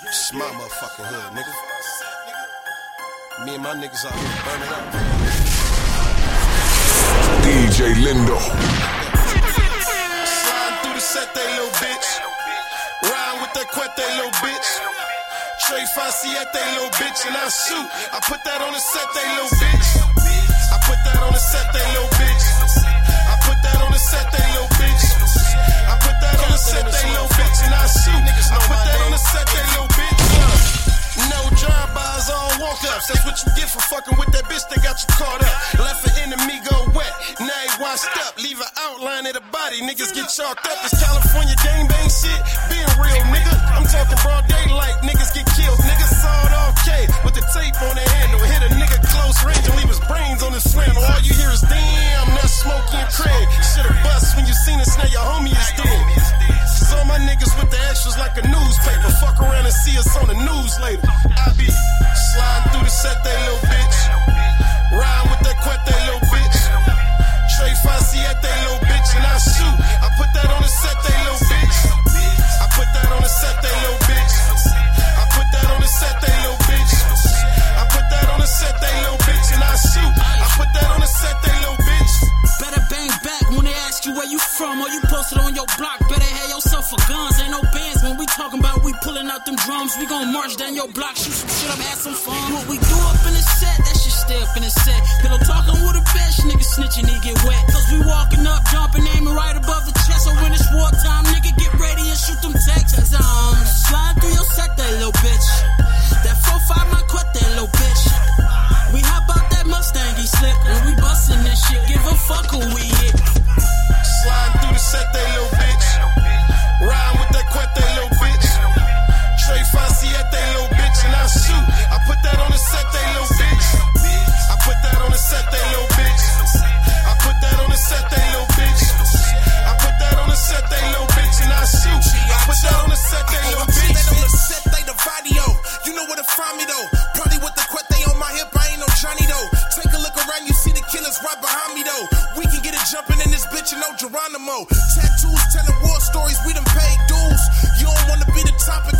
It's my motherfucking hood, nigga. Me and my niggas out here burning up. DJ Lindo. Sliding through the set, they little bitch. Riding with that quet, they little bitch. Trey they little bitch, and I shoot. I put that on the set, they little bitch. I put that on the all walk-ups. That's what you get for fucking with that bitch that got you caught up. Left an enemy go wet, now he washed up. Leave an outline of the body, niggas get chalked up. It's California gangbang shit, being real, talking about we pulling out them drums. We gon' march down your block, shoot some shit up, have some fun. What we do up in the set, that shit stay up in the set. Pillow talking with a bitch, nigga snitching, he get wet. Cause we walking up, Trey Faciette, they little bitch, and I shoot. I put that on the set, they little bitch. I put that on the set, they little bitch. I put that on the set, they little bitch. I put that on the set, they little bitch, and I shoot. I put that on the set, they little bitch. That on the set, they the video. You know where to find me though. Probably with the quet they on my hip, I ain't no Johnny though. Take a look around, you see the killers right behind me though. We can get it jumping in this bitch and no Geronimo. Tattoos telling war stories, we done paid dues. You don't wanna be the topic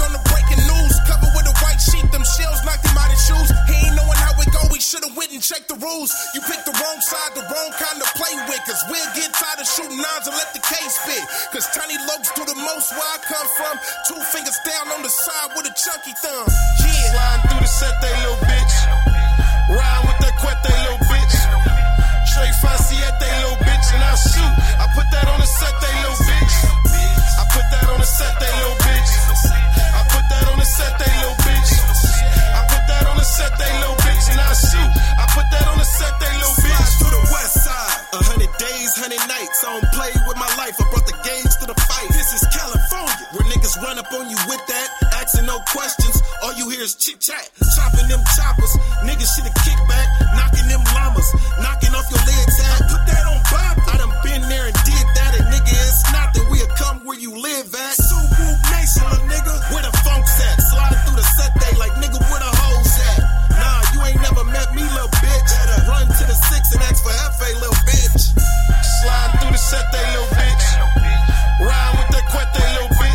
checked the rules. You picked the wrong side, the wrong kind to play with. Cause we'll get tired of shooting nines and let the case spit. Cause tiny lokes do the most where I come from. Two fingers down on the side with a chunky thumb. Yeah. Sliding through the set, they little bitch. Riding with that quet, they little bitch. Trey Faciette, they little bitch, and I shoot. I put that on the set, they nights. I don't play with my life. I brought the games to the fight. This is California. Where niggas run up on you with that. Asking no questions. All you hear is chit chat. Chopping them choppers. Niggas have kicked back. Knocking them llamas. Knocking off your legs. Ad. Put that on Bob. I done been there and did that. And nigga, it's nothing. We'll come where you live at. They little bitch. Riding with that quet, little bitch.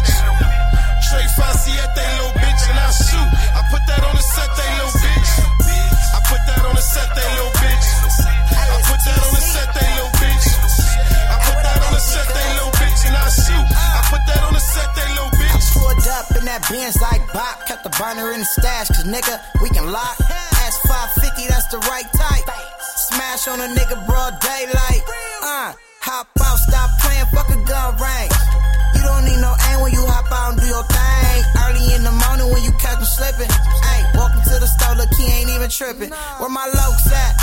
Faciette, they little bitch, and I shoot. I put that on the set, they little bitch. I put that on the set, they little bitch. I put that on the set, they little bitch. I put that on the set, they little bitch, and I shoot. I put that on the set, they little bitch. Pulled up in that Benz like Bop, kept the burner in the stash, cause nigga, we can lock. Ask 550, that's the right type. Smash on a nigga broad daylight. Uh, hop out, stop playing, fuck a gun range. You don't need no aim when you hop out and do your thing. Early in the morning when you catch them slipping. Hey, walking to the store, look, he ain't even tripping. Where my lokes at?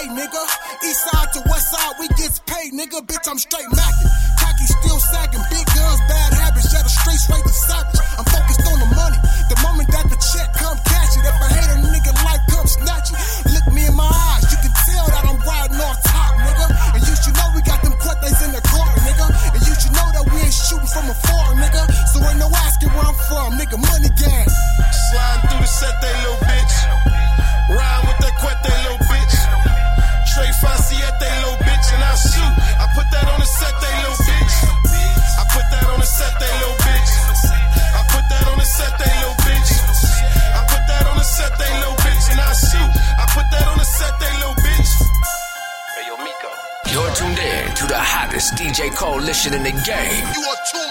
way, nigga. East side to west side, we gets paid, nigga. Bitch, I'm straight macking. Cocky still sagging. Big guns, bad habits. Yeah, the streets straight, and savage. I'm focused on the money. The moment that the check come, cash it. If I hate a nigga, life come snatch it. Look me in my eyes, you can tell that I'm riding off top, nigga. And you should know we got them cortes in the car, nigga. And you should know that we ain't shooting from afar, nigga. So ain't no asking where I'm from, nigga. Money gang. Sliding through the set, they little DJ coalition in the game. You are